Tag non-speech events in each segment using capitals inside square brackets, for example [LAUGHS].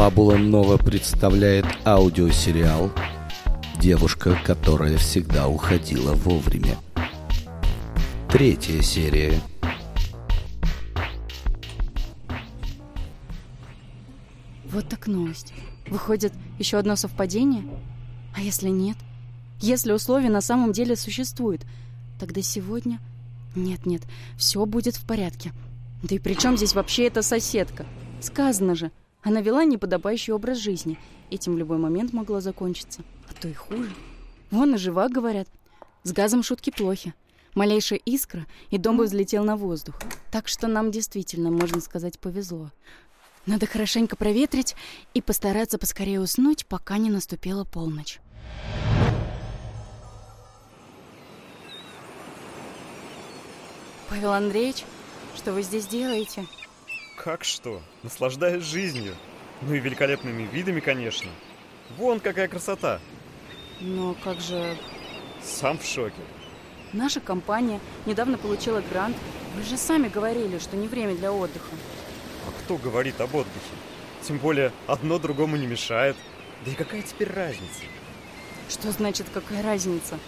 Фабула Нова представляет аудиосериал «Девушка, которая всегда уходила вовремя». Третья серия. Вот так новость. Выходит, еще одно совпадение? А если нет? Если условия на самом деле существуют, тогда сегодня... Нет-нет, все будет в порядке. Да и при чем здесь вообще эта соседка? Сказано же, она вела неподобающий образ жизни. Этим в любой момент могло закончиться. А то и хуже. Вон и жива, говорят. С газом шутки плохи. Малейшая искра, и дом бы взлетел на воздух. Так что нам действительно, можно сказать, повезло. Надо хорошенько проветрить и постараться поскорее уснуть, пока не наступила полночь. Павел Андреевич, что вы здесь делаете? Как что? Наслаждаюсь жизнью. Ну и великолепными видами, конечно. Вон какая красота. Но как же... Сам в шоке. Наша компания недавно получила грант. Вы же сами говорили, что не время для отдыха. А кто говорит об отдыхе? Тем более, одно другому не мешает. Да и какая теперь разница? Что значит, какая разница?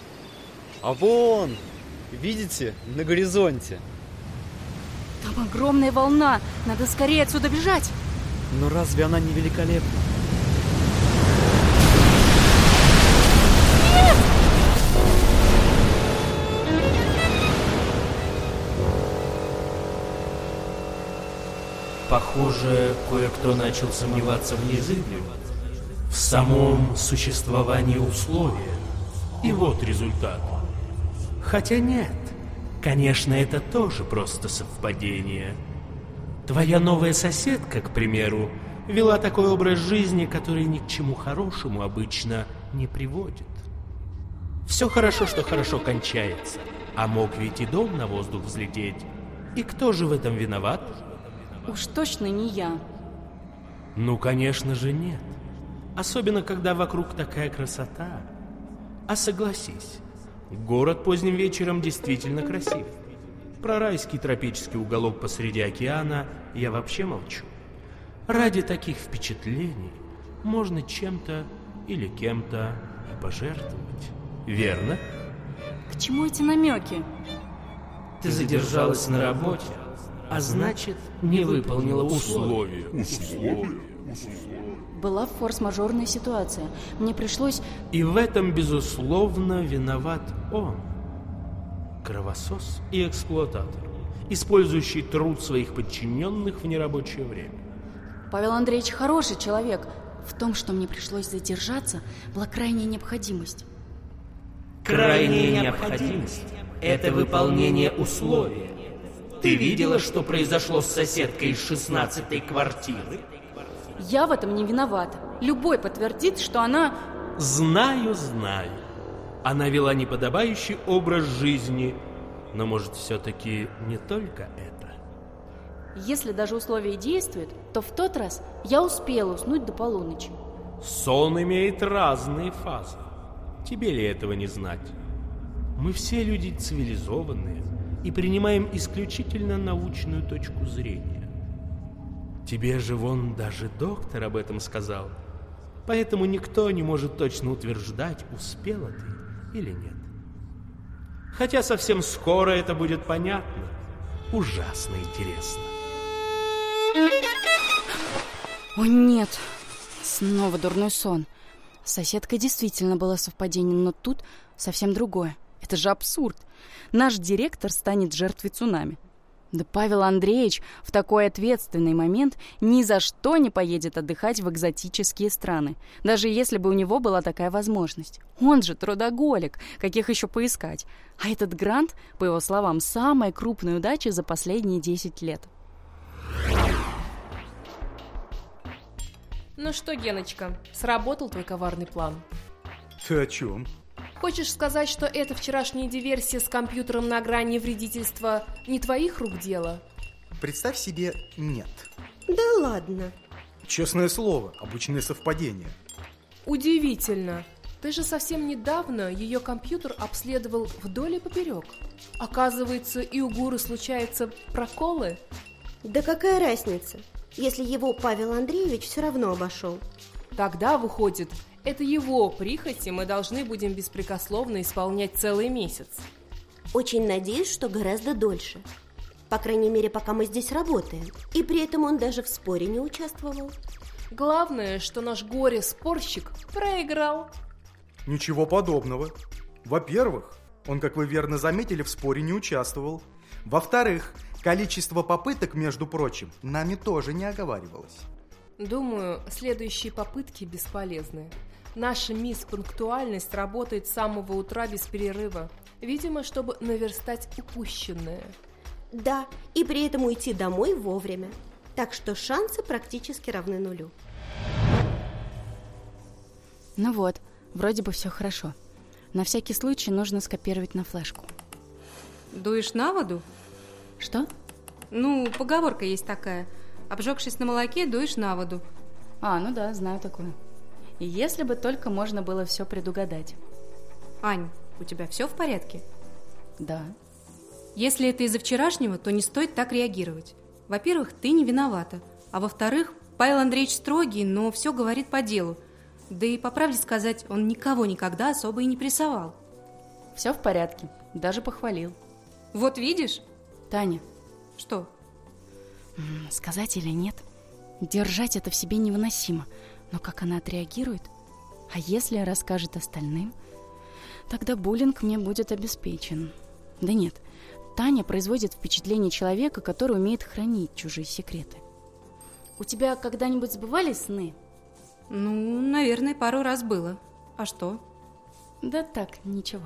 А вон, видите, на горизонте. Там огромная волна. Надо скорее отсюда бежать. Но разве она не великолепна? Похоже, кое-кто начал сомневаться в незыбле, в самом существовании условия. И вот результат. Хотя нет, конечно, это тоже просто совпадение. Твоя новая соседка, к примеру, вела такой образ жизни, который ни к чему хорошему обычно не приводит. Все хорошо, что хорошо кончается, а мог ведь и дом на воздух взлететь. И кто же в этом виноват? Уж точно не я. Ну, конечно же, нет. Особенно, когда вокруг такая красота. А согласись, город поздним вечером действительно красив. Про райский тропический уголок посреди океана я вообще молчу. Ради таких впечатлений можно чем-то или кем-то и пожертвовать. Верно? К чему эти намеки? Ты задержалась на работе, а значит, не выполнила условия. Условия? Была форс-мажорная ситуация. Мне пришлось... И в этом, безусловно, виноват он. Кровосос и эксплуататор, использующий труд своих подчиненных в нерабочее время. Павел Андреевич хороший человек. В том, что мне пришлось задержаться, была крайняя необходимость. Крайняя необходимость – это выполнение условия. Ты видела, что произошло с соседкой из шестнадцатой квартиры? Я в этом не виновата. Любой подтвердит, что она... Знаю, знаю. Она вела неподобающий образ жизни, но может все-таки не только это. Если даже условия действуют, то в тот раз я успела уснуть до полуночи. Сон имеет разные фазы. Тебе ли этого не знать? Мы все люди цивилизованные и принимаем исключительно научную точку зрения. Тебе же вон даже доктор об этом сказал. Поэтому никто не может точно утверждать, успела ты или нет. Хотя совсем скоро это будет понятно. Ужасно интересно. О нет, снова дурной сон. Соседка действительно была совпадением, но тут совсем другое. Это же абсурд. Наш директор станет жертвой цунами. Да Павел Андреевич в такой ответственный момент ни за что не поедет отдыхать в экзотические страны, даже если бы у него была такая возможность. Он же трудоголик, каких еще поискать. А этот грант, по его словам, самая крупная удача за последние 10 лет. Ну что, Геночка, сработал твой коварный план? Ты о чем? Хочешь сказать, что эта вчерашняя диверсия с компьютером на грани вредительства не твоих рук дело? Представь себе, нет. Да ладно. Честное слово, обычное совпадение. Удивительно. Ты же совсем недавно ее компьютер обследовал вдоль и поперек. Оказывается, и у Гуры случаются проколы? Да какая разница? если его Павел Андреевич все равно обошел? Тогда, выходит, это его прихоти мы должны будем беспрекословно исполнять целый месяц. Очень надеюсь, что гораздо дольше. По крайней мере, пока мы здесь работаем. И при этом он даже в споре не участвовал. Главное, что наш горе-спорщик проиграл. Ничего подобного. Во-первых, он, как вы верно заметили, в споре не участвовал. Во-вторых, количество попыток, между прочим, нами тоже не оговаривалось. Думаю, следующие попытки бесполезны. Наша мисс Пунктуальность работает с самого утра без перерыва. Видимо, чтобы наверстать упущенное. Да, и при этом уйти домой вовремя. Так что шансы практически равны нулю. Ну вот, вроде бы все хорошо. На всякий случай нужно скопировать на флешку. Дуешь на воду? Что? Ну, поговорка есть такая. Обжегшись на молоке, дуешь на воду. А, ну да, знаю такое. И если бы только можно было все предугадать. Ань, у тебя все в порядке? Да. Если это из-за вчерашнего, то не стоит так реагировать. Во-первых, ты не виновата. А во-вторых, Павел Андреевич строгий, но все говорит по делу. Да и по правде сказать, он никого никогда особо и не прессовал. Все в порядке. Даже похвалил. Вот видишь? Таня. Что? Сказать или нет? Держать это в себе невыносимо. Но как она отреагирует? А если расскажет остальным? Тогда буллинг мне будет обеспечен. Да нет, Таня производит впечатление человека, который умеет хранить чужие секреты. У тебя когда-нибудь сбывались сны? Ну, наверное, пару раз было. А что? Да так, ничего.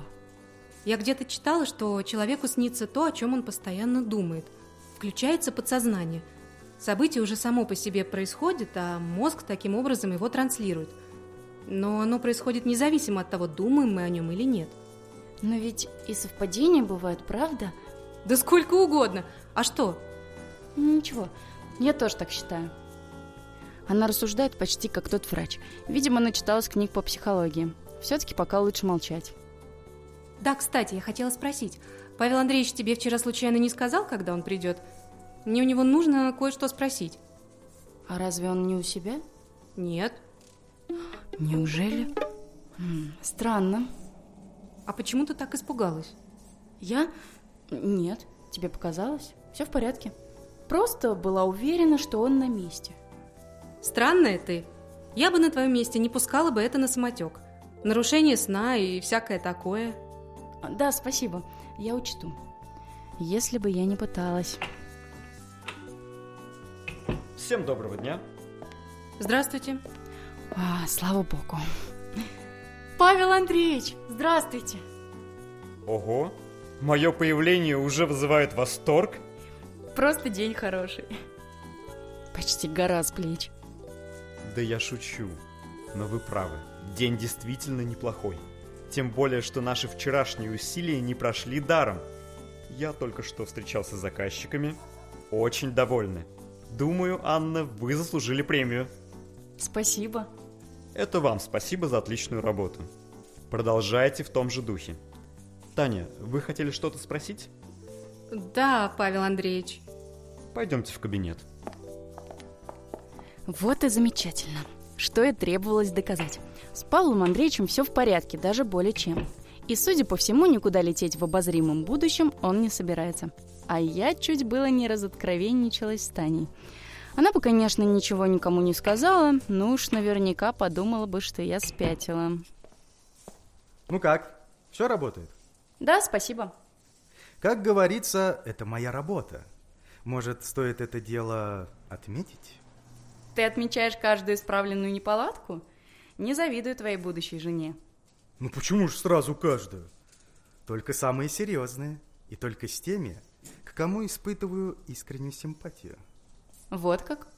Я где-то читала, что человеку снится то, о чем он постоянно думает. Включается подсознание. Событие уже само по себе происходит, а мозг таким образом его транслирует. Но оно происходит независимо от того, думаем мы о нем или нет. Но ведь и совпадения бывают, правда? Да сколько угодно. А что? Ничего, я тоже так считаю. Она рассуждает почти как тот врач. Видимо, начиталась книг по психологии. Все-таки пока лучше молчать. Да, кстати, я хотела спросить. Павел Андреевич тебе вчера случайно не сказал, когда он придет? Мне у него нужно кое-что спросить. А разве он не у себя? Нет. Неужели? Странно. А почему ты так испугалась? Я? Нет, тебе показалось? Все в порядке. Просто была уверена, что он на месте. Странная ты. Я бы на твоем месте не пускала бы это на самотек. Нарушение сна и всякое такое. Да, спасибо. Я учту. Если бы я не пыталась. Всем доброго дня. Здравствуйте. А, слава богу. Павел Андреевич, здравствуйте. Ого, мое появление уже вызывает восторг. Просто день хороший. Почти гора с плеч. Да я шучу. Но вы правы. День действительно неплохой. Тем более, что наши вчерашние усилия не прошли даром. Я только что встречался с заказчиками. Очень довольны. Думаю, Анна, вы заслужили премию. Спасибо. Это вам спасибо за отличную работу. Продолжайте в том же духе. Таня, вы хотели что-то спросить? Да, Павел Андреевич. Пойдемте в кабинет. Вот и замечательно. Что и требовалось доказать. С Павлом Андреевичем все в порядке, даже более чем. И, судя по всему, никуда лететь в обозримом будущем он не собирается. А я чуть было не разоткровенничалась с Таней. Она бы, конечно, ничего никому не сказала, но уж наверняка подумала бы, что я спятила. Ну как, все работает? Да, спасибо. Как говорится, это моя работа. Может, стоит это дело отметить? Ты отмечаешь каждую исправленную неполадку? Не завидую твоей будущей жене. Ну почему же сразу каждую? Только самые серьезные. И только с теми, кому испытываю искреннюю симпатию. Вот как?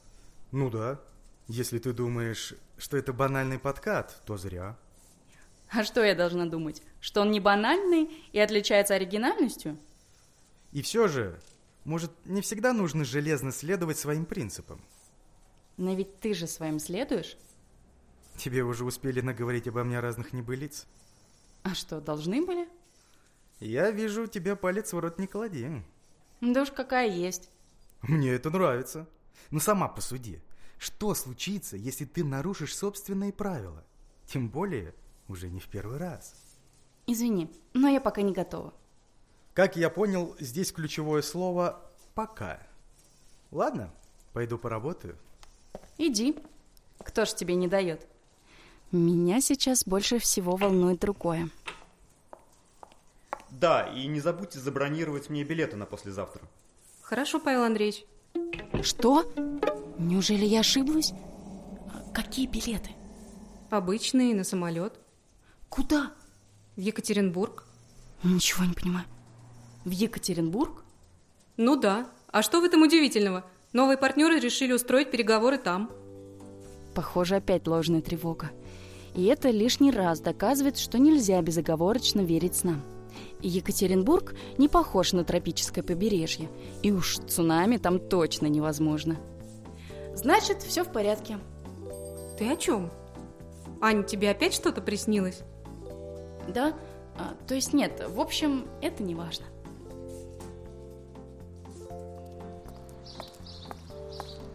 Ну да. Если ты думаешь, что это банальный подкат, то зря. А что я должна думать? Что он не банальный и отличается оригинальностью? И все же, может, не всегда нужно железно следовать своим принципам. Но ведь ты же своим следуешь? Тебе уже успели наговорить обо мне разных небылиц. А что, должны были? Я вижу, тебя палец в рот не клади. Да уж какая есть. Мне это нравится. Ну сама посуди. Что случится, если ты нарушишь собственные правила? Тем более, уже не в первый раз. Извини, но я пока не готова. Как я понял, здесь ключевое слово «пока». Ладно, пойду поработаю. Иди. Кто ж тебе не дает? Меня сейчас больше всего волнует другое. Да, и не забудьте забронировать мне билеты на послезавтра. Хорошо, Павел Андреевич. Что? Неужели я ошиблась? Какие билеты? Обычные, на самолет. Куда? В Екатеринбург. Ничего не понимаю. В Екатеринбург? Ну да. А что в этом удивительного? Новые партнеры решили устроить переговоры там. Похоже, опять ложная тревога. И это лишний раз доказывает, что нельзя безоговорочно верить снам. Екатеринбург не похож на тропическое побережье. И уж цунами там точно невозможно. Значит, все в порядке. Ты о чем? Ань, тебе опять что-то приснилось? Да? А, то есть нет, в общем, это не важно.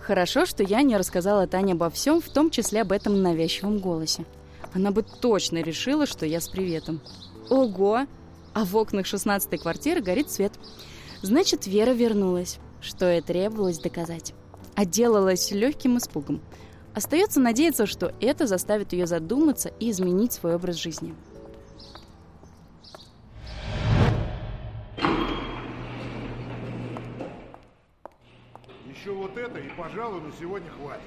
Хорошо, что я не рассказала Тане обо всем, в том числе об этом навязчивом голосе. Она бы точно решила, что я с приветом. Ого! А в окнах шестнадцатой квартиры горит свет. Значит, Вера вернулась, что и требовалось доказать. Отделалась легким испугом. Остается надеяться, что это заставит ее задуматься и изменить свой образ жизни. Еще вот это и, пожалуй, на сегодня хватит.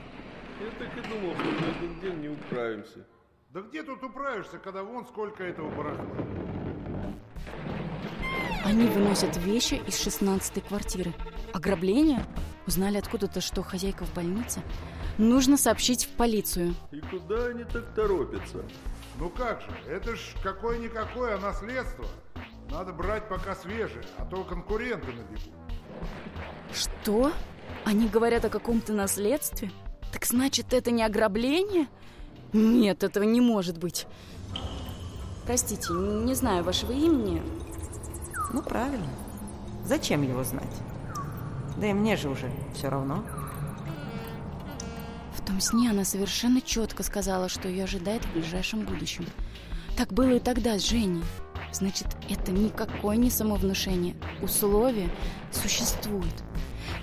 Я так и думал, что за один день не управимся. Да где тут управишься, когда вон сколько этого барахла? Они выносят вещи из шестнадцатой квартиры. Ограбление? Узнали откуда-то, что хозяйка в больнице? Нужно сообщить в полицию. И куда они так торопятся? Ну как же, это ж какое-никакое наследство. Надо брать пока свежее, а то конкуренты набегут. Что? Они говорят о каком-то наследстве? Так значит, это не ограбление? Нет, этого не может быть. Простите, не знаю вашего имени. Ну, правильно. Зачем его знать? Да и мне же уже все равно. В том сне она совершенно четко сказала, что ее ожидает в ближайшем будущем. Так было и тогда с Женей. Значит, это никакое не самовнушение. Условия существуют.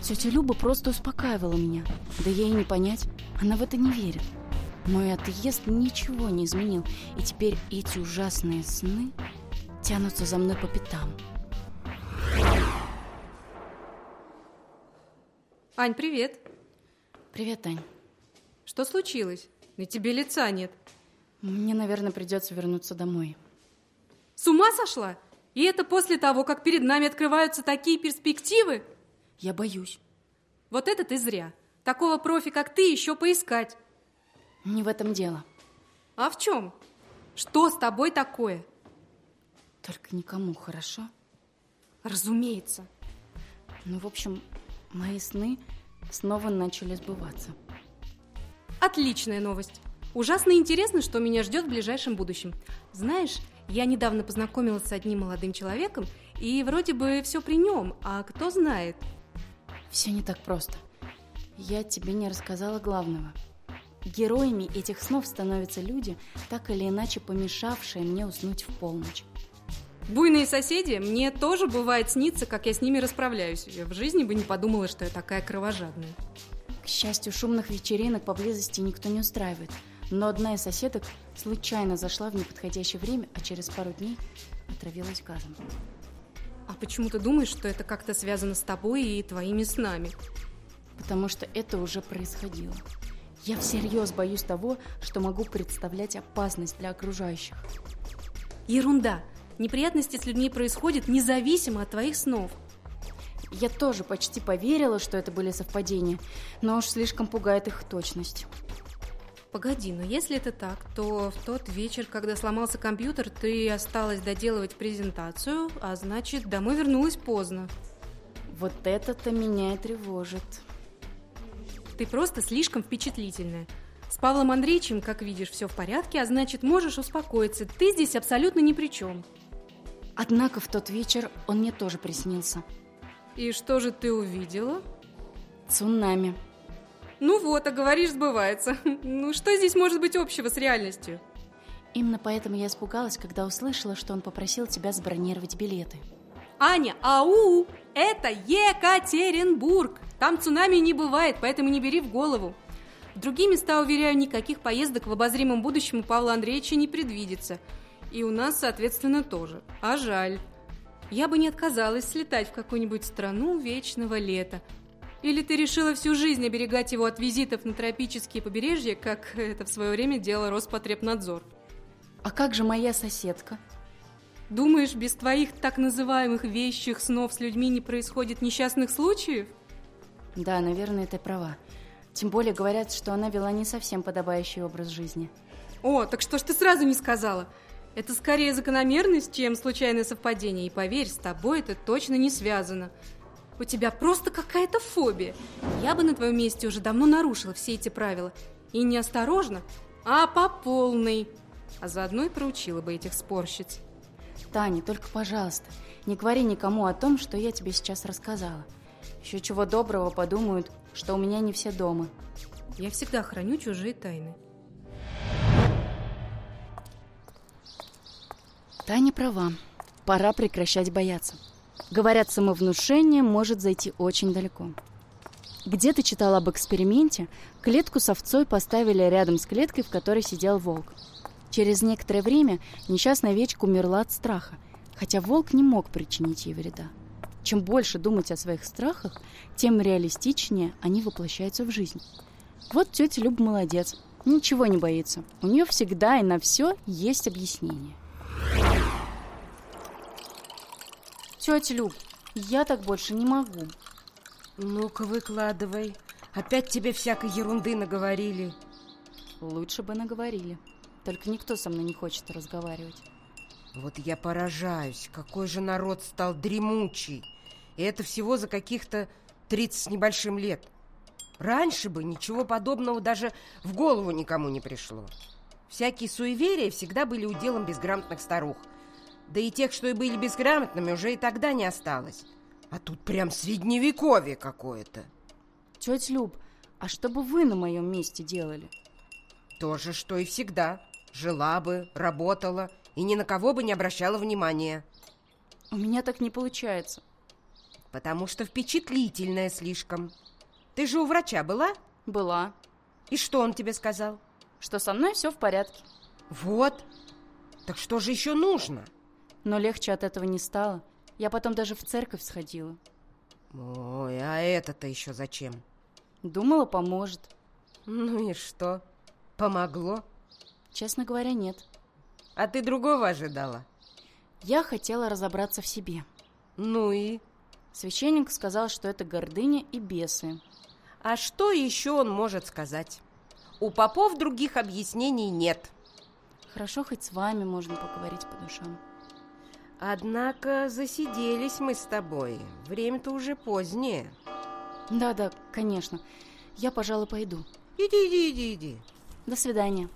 Тетя Люба просто успокаивала меня. Да ей не понять, она в это не верит. Мой отъезд ничего не изменил, и теперь эти ужасные сны тянутся за мной по пятам. Ань, привет. Привет, Тань. Что случилось? На тебе лица нет. Мне, наверное, придется вернуться домой. С ума сошла? И это после того, как перед нами открываются такие перспективы? Я боюсь. Вот это ты зря. Такого профи, как ты, еще поискать. Не в этом дело. А в чем? Что с тобой такое? Только никому, хорошо? Разумеется. Ну, в общем, мои сны снова начали сбываться. Отличная новость. Ужасно интересно, что меня ждет в ближайшем будущем. Знаешь, я недавно познакомилась с одним молодым человеком, и вроде бы все при нем, а кто знает. Все не так просто. Я тебе не рассказала главного. Героями этих снов становятся люди, так или иначе помешавшие мне уснуть в полночь. Буйные соседи, мне тоже бывает снится, как я с ними расправляюсь. Я в жизни бы не подумала, что я такая кровожадная. К счастью, шумных вечеринок поблизости никто не устраивает. Но одна из соседок случайно зашла в неподходящее время, а через пару дней отравилась газом. А почему ты думаешь, что это как-то связано с тобой и твоими снами? Потому что это уже происходило. Я всерьез боюсь того, что могу представлять опасность для окружающих. Ерунда. Неприятности с людьми происходят независимо от твоих снов. Я тоже почти поверила, что это были совпадения, но уж слишком пугает их точность. Погоди, но если это так, то в тот вечер, когда сломался компьютер, ты осталась доделывать презентацию, а значит, домой вернулась поздно. Вот это-то меня и тревожит. Ты просто слишком впечатлительная. С Павлом Андреевичем, как видишь, все в порядке, а значит, можешь успокоиться. Ты здесь абсолютно ни при чем. Однако в тот вечер он мне тоже приснился. И что же ты увидела? Цунами. Ну вот, а говоришь, сбывается. [LAUGHS] Ну что здесь может быть общего с реальностью? Именно поэтому я испугалась, когда услышала, что он попросил тебя забронировать билеты. Аня, ау! Это Екатеринбург! Там цунами не бывает, поэтому не бери в голову. В другие места, уверяю, никаких поездок в обозримом будущем у Павла Андреевича не предвидится. И у нас, соответственно, тоже. А жаль. Я бы не отказалась слетать в какую-нибудь страну вечного лета. Или ты решила всю жизнь оберегать его от визитов на тропические побережья, как это в свое время делал Роспотребнадзор? А как же моя соседка? Думаешь, без твоих так называемых вещих снов с людьми не происходит несчастных случаев? Да, наверное, ты права. Тем более говорят, что она вела не совсем подобающий образ жизни. О, так что ж ты сразу не сказала? Это скорее закономерность, чем случайное совпадение. И поверь, с тобой это точно не связано. У тебя просто какая-то фобия. Я бы на твоем месте уже давно нарушила все эти правила. И не осторожно, а по полной. А заодно и проучила бы этих спорщиц. Таня, только, пожалуйста, не говори никому о том, что я тебе сейчас рассказала. Еще чего доброго подумают, что у меня не все дома. Я всегда храню чужие тайны. Таня права. Пора прекращать бояться. Говорят, самовнушение может зайти очень далеко. Где ты читал об эксперименте, клетку с овцой поставили рядом с клеткой, в которой сидел волк. Через некоторое время несчастная овечка умерла от страха, хотя волк не мог причинить ей вреда. Чем больше думать о своих страхах, тем реалистичнее они воплощаются в жизнь. Вот тетя Люб молодец, ничего не боится. У нее всегда и на все есть объяснение. Тетя Люб, я так больше не могу. Ну-ка, выкладывай. Опять тебе всякой ерунды наговорили. Лучше бы наговорили. Только никто со мной не хочет разговаривать. Вот я поражаюсь, какой же народ стал дремучий. И это всего за каких-то 30 с небольшим лет. Раньше бы ничего подобного даже в голову никому не пришло. Всякие суеверия всегда были уделом безграмотных старух. Да и тех, что и были безграмотными, уже и тогда не осталось. А тут прям средневековье какое-то. Тетя Люб, а что бы вы на моем месте делали? То же, что и всегда. Жила бы, работала и ни на кого бы не обращала внимания. У меня так не получается. Потому что впечатлительная слишком. Ты же у врача была? Была. И что он тебе сказал? Что со мной все в порядке. Вот. Так что же еще нужно? Но легче от этого не стало. Я потом даже в церковь сходила. Ой, а это-то еще зачем? Думала, поможет. Ну и что? Помогло? Честно говоря, нет. А ты другого ожидала? Я хотела разобраться в себе. Ну и? Священник сказал, что это гордыня и бесы. А что еще он может сказать? У попов других объяснений нет. Хорошо, хоть с вами можно поговорить по душам. Однако засиделись мы с тобой. Время-то уже позднее. Да-да, конечно. Я, пожалуй, пойду. Иди, иди, иди, иди. До свидания.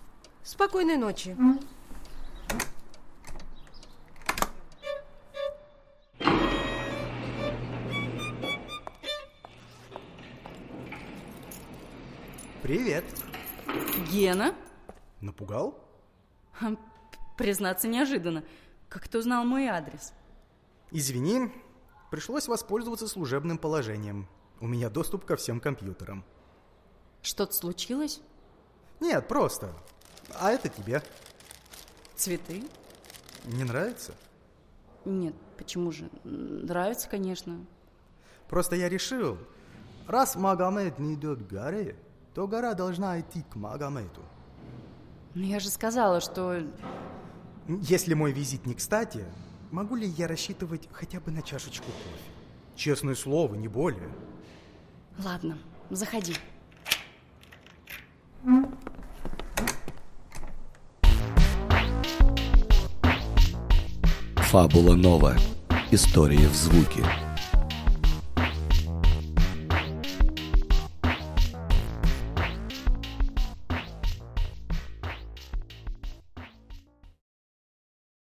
Спокойной ночи. Привет. Гена? Напугал? Признаться, неожиданно. Как ты узнал мой адрес? Извини, пришлось воспользоваться служебным положением. У меня доступ ко всем компьютерам. Что-то случилось? Нет, просто. А это тебе. Цветы? Не нравится? Нет, почему же? Нравится, конечно. Просто я решил, раз Магомед не идет к горе, то гора должна идти к Магомеду. Но я же сказала, что... Если мой визит не кстати, могу ли я рассчитывать хотя бы на чашечку кофе? Честное слово, не более. Ладно, заходи. Фабула Нова. История в звуке.